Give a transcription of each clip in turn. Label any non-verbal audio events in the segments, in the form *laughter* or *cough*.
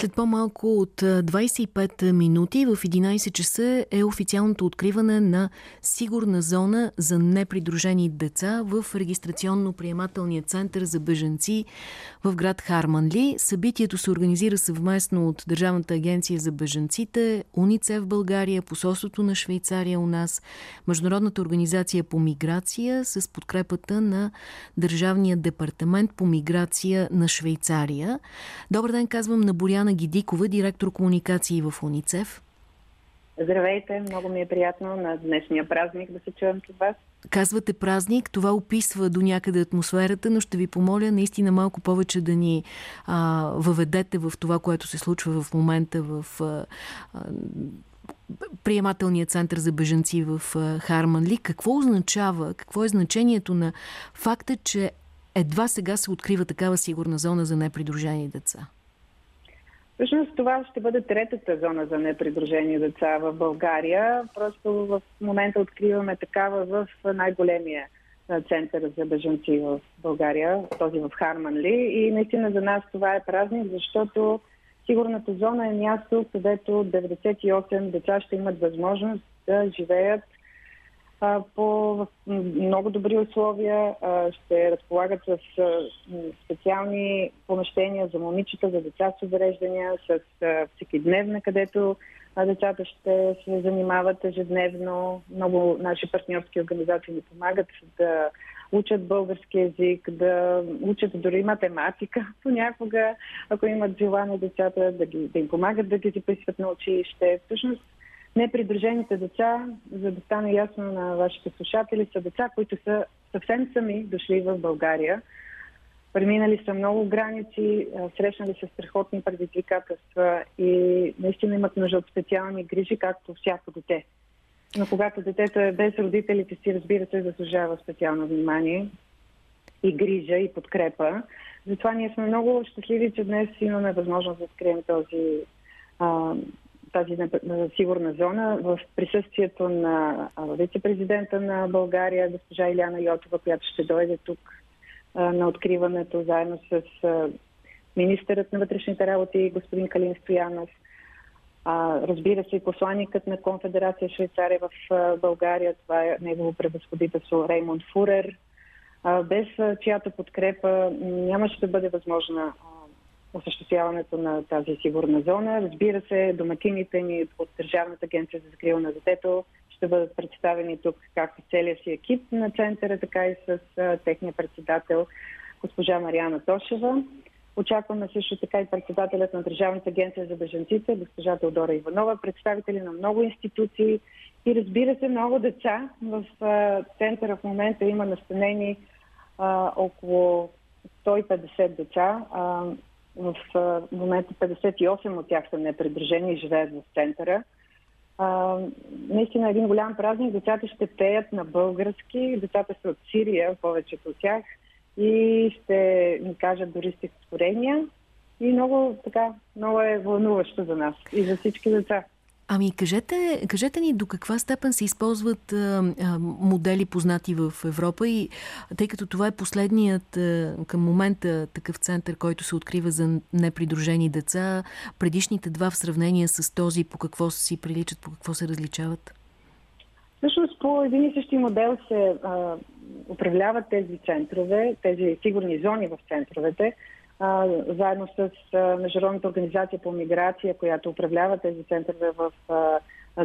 След по-малко от 25 минути в 11 часа е официалното откриване на сигурна зона за непридружени деца в регистрационно-приемателния център за беженци в град Харманли. Събитието се организира съвместно от Държавната агенция за беженците, УНИЦЕФ България, посолството на Швейцария у нас, Международната организация по миграция с подкрепата на Държавния департамент по миграция на Швейцария. Добър ден, казвам на Боряна Диана Гидикова, директор комуникации в УНИЦЕФ. Здравейте, много ми е приятно на днешния празник да се чуем с вас. Казвате празник, това описва до някъде атмосферата, но ще ви помоля наистина малко повече да ни а, въведете в това, което се случва в момента в а, а, приемателния център за бежанци в Харманли. Какво означава, какво е значението на факта, че едва сега се открива такава сигурна зона за непридружени деца? Всъщност това ще бъде третата зона за непридружени деца в България. Просто в момента откриваме такава в най-големия център за бежанци в България, този в Харманли. И наистина за нас това е празник, защото сигурната зона е място, където 98 деца ще имат възможност да живеят по много добри условия. Ще разполагат с специални помещения за момичета, за деца с увреждания, с всекидневна, където децата ще се занимават ежедневно. Много наши партньорски организации ни помагат да учат български язик, да учат дори математика *laughs* понякога, ако имат желание децата, да, ги, да им помагат да ги записват на училище. Всъщност Непридружените деца, за да стане ясно на вашите слушатели, са деца, които са съвсем сами дошли в България. Преминали са много граници, срещнали се страхотни предизвикателства и наистина имат нужда от специални грижи, както всяко дете. Но когато детето е без родителите си, разбира се, заслужава специално внимание и грижа и подкрепа. Затова ние сме много щастливи, че днес имаме възможност да скрием този а, тази сигурна зона в присъствието на вице-президента на България, госпожа Иляна Йотова, която ще дойде тук на откриването, заедно с министърът на вътрешните работи, господин Калин Стоянов. Разбира се, и посланникът на Конфедерация Швейцария в България, това е негово превъзходителство Реймонд Фурер, без чиято подкрепа нямаше да бъде възможна осъществяването на тази сигурна зона. Разбира се, домакините ни от Държавната агенция за закрила на детето ще бъдат представени тук както целият си екип на центъра, така и с техния председател госпожа Мариана Тошева. Очакваме също така и председателят на Държавната агенция за беженците, госпожа Теодора Иванова, представители на много институции и разбира се много деца. В центъра в момента има настанени а, около 150 деца. В момента 58 от тях са непридружени и живеят в центъра. А, наистина е един голям празник. Децата ще пеят на български. Децата са от Сирия, повечето от тях. И ще ни кажат дори стихотворения. И много така, много е вълнуващо за нас и за всички деца. Ами кажете, кажете ни до каква степен се използват а, а, модели познати в Европа и тъй като това е последният а, към момента такъв център, който се открива за непридружени деца, предишните два в сравнение с този по какво си приличат, по какво се различават? Всъщност по един и същи модел се а, управляват тези центрове, тези сигурни зони в центровете заедно с а, Международната организация по миграция, която управлява тези центрове в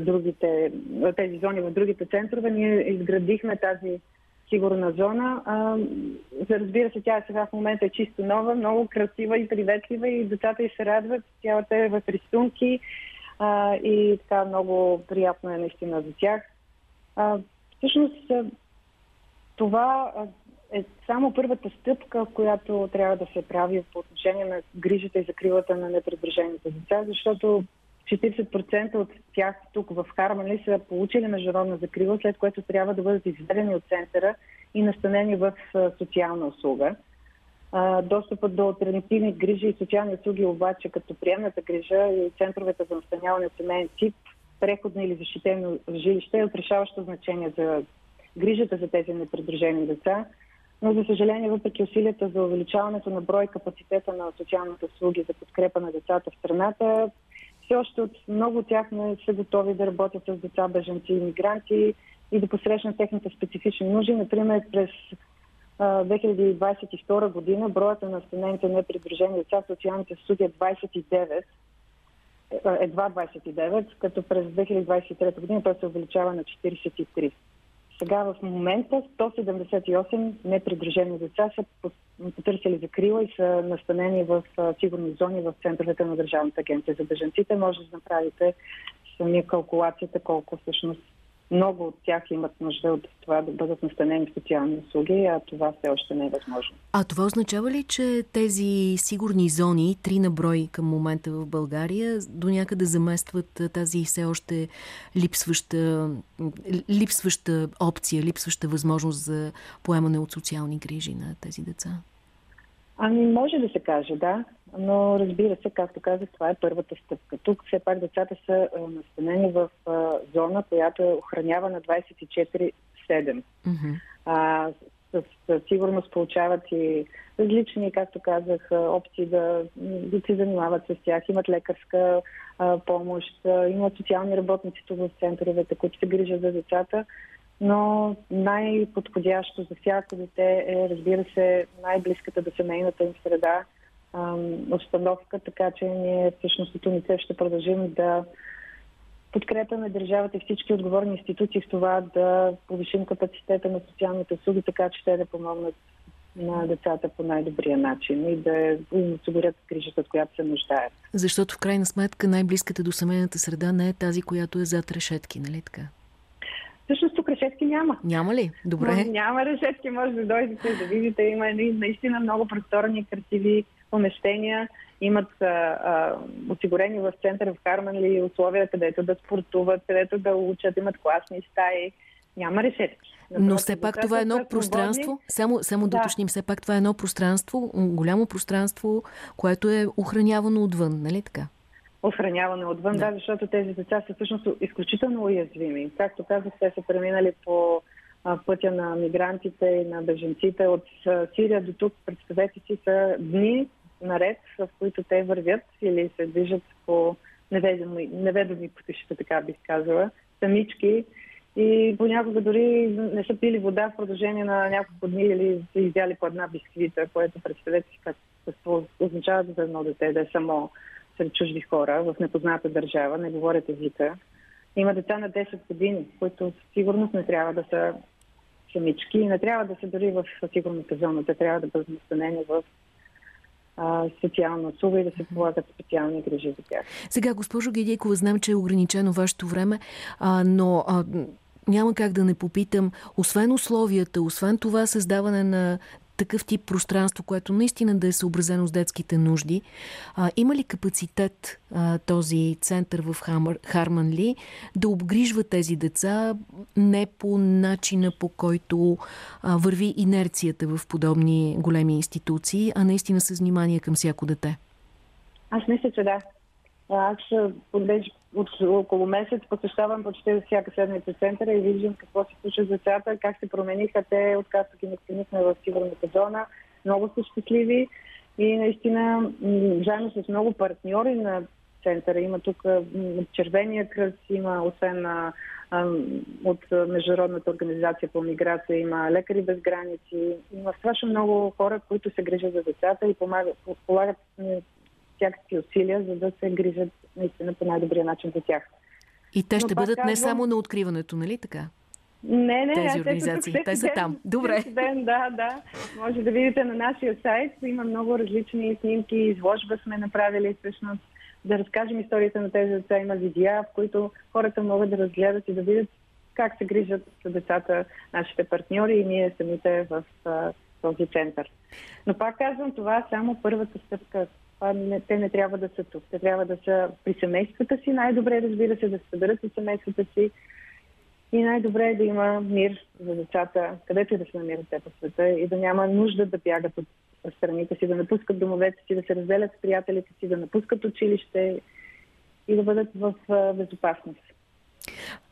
другите, тези зони в другите центрове, ние изградихме тази сигурна зона. А, разбира се, тя сега в момента е чисто нова, много красива и приветлива и децата й се радват. Цялата е в рисунки а, и така много приятно е наистина за тях. А, всъщност това е само първата стъпка, която трябва да се прави по отношение на грижата и закрилата на непредбрежените деца, защото 40% от тях тук в Хармани са получили международна закрила, след което трябва да бъдат изведени от центъра и настанени в социална услуга. Достъпът до альтернативни грижи и социални услуги обаче, като приемната грижа и центровете за настаняване от семейен тип, преходно или защитено жилище е от решаващо значение за грижата за тези непридружени деца. Но, за съжаление, въпреки усилията за увеличаването на брой капацитета на социалните услуги за подкрепа на децата в страната, все още от много от тях не са готови да работят с деца, бежанци и мигранти и да посрещнат техните специфични нужди. Например, през 2022 година броят на настанените непридружени деца в социалните услуги е 29, едва 29, като през 2023 година той се увеличава на 43. Сега в момента 178 непридружени деца са потърсили закрила и са настанени в сигурни зони в центровете на Държавната агенция за бежанците. Може да направите самия калкулацията колко всъщност много от тях имат нужда от това да бъдат настанени в социални услуги, а това все още не е възможно. А това означава ли, че тези сигурни зони, три на брой към момента в България, до някъде заместват тази все още липсваща, липсваща опция, липсваща възможност за поемане от социални грижи на тези деца? Ами може да се каже, да. Но разбира се, както казах, това е първата стъпка. Тук все пак децата са настанени в а, зона, която е охранявана 24-7. Mm-hmm. А, с, с сигурност получават и различни, както казах, опции да, да се занимават с тях. Имат лекарска а, помощ, а, имат социални работници тук в центровете, които се грижат за децата но най-подходящо за всяко дете е, разбира се, най-близката до семейната им среда обстановка, така че ние всъщност от УНИЦЕФ ще продължим да подкрепяме държавата и всички отговорни институции в това да повишим капацитета на социалните услуги, така че те да помогнат на децата по най-добрия начин и да им осигурят грижата, от която се нуждаят. Защото в крайна сметка най-близката до семейната среда не е тази, която е зад решетки, нали така? Всъщност тук решетки няма. Няма ли? Добре. Но, няма решетки, може да дойдете да видите. Има наистина много просторни, красиви помещения. Имат а, а, осигурени в центъра в Харманли условия, където да спортуват, където да учат, имат класни стаи. Няма решетки. Но все пак това е едно пространство, само, само да, да уточним, все пак това е едно пространство, голямо пространство, което е охранявано отвън, нали така? Охраняване отвън, да. да, защото тези деца са всъщност изключително уязвими. Както казах, те са преминали по пътя на мигрантите и на беженците от Сирия до тук. Представете си са дни наред, в които те вървят или се движат по неведоми, неведоми пътища, така бих казала, самички и понякога дори не са пили вода в продължение на няколко дни или са изяли по една бисквита, което представете си какво означава за едно дете да е само сред чужди хора в непозната държава, не говорят езика. Има деца на 10 години, които със сигурност не трябва да са самички и не трябва да са дори в сигурната зона. Те трябва да бъдат настанени в а, социална услуга и да се полагат специални грижи за тях. Сега, госпожо Гедейкова, знам, че е ограничено вашето време, а, но а, няма как да не попитам, освен условията, освен това създаване на такъв тип пространство, което наистина да е съобразено с детските нужди. А, има ли капацитет а, този център в Хамър, Харманли да обгрижва тези деца не по начина по който а, върви инерцията в подобни големи институции, а наистина с внимание към всяко дете? Аз мисля, че да. Аз понеже от около месец посещавам почти всяка седмица центъра и виждам какво се случва с децата, как се промениха те, откакто ги настанихме в сигурната зона. Много са щастливи и наистина заедно с много партньори на центъра. Има тук Червения кръст, има освен на, от Международната организация по миграция, има лекари без граници, има страшно много хора, които се грижат за децата и помагат, полагат всякакви усилия, за да се грижат наистина по най-добрия начин за тях. И те ще Но бъдат казвам... не само на откриването, нали така? Не, не, тези организации. Те, те са там. Добре. Ден, да, да. Може да видите на нашия сайт. Има много различни снимки. Изложба сме направили всъщност да разкажем историята на тези деца. Има видеа, в които хората могат да разгледат и да видят как се грижат децата нашите партньори и ние самите в този център. Но пак казвам, това е само първата стъпка не, те не трябва да са тук. Те трябва да са при семействата си. Най-добре, разбира се, да се съберат с семействата си. И най-добре е да има мир за децата, където и да се намират те по света и да няма нужда да бягат от страните си, да напускат домовете си, да се разделят с приятелите си, да напускат училище и да бъдат в безопасност.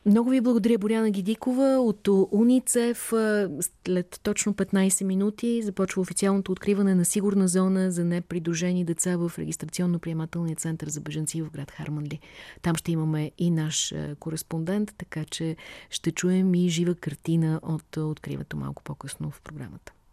Много ви благодаря, Боряна Гидикова от УНИЦЕФ. След точно 15 минути започва официалното откриване на сигурна зона за непридружени деца в регистрационно-приемателния център за беженци в град Харманли. Там ще имаме и наш кореспондент, така че ще чуем и жива картина от откриването малко по-късно в програмата.